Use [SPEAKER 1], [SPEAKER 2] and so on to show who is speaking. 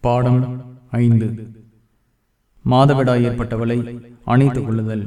[SPEAKER 1] பாடம் ஐந்து. மாதவிடாய் ஏற்பட்டவளை அணைத்துக் கொள்ளுதல்.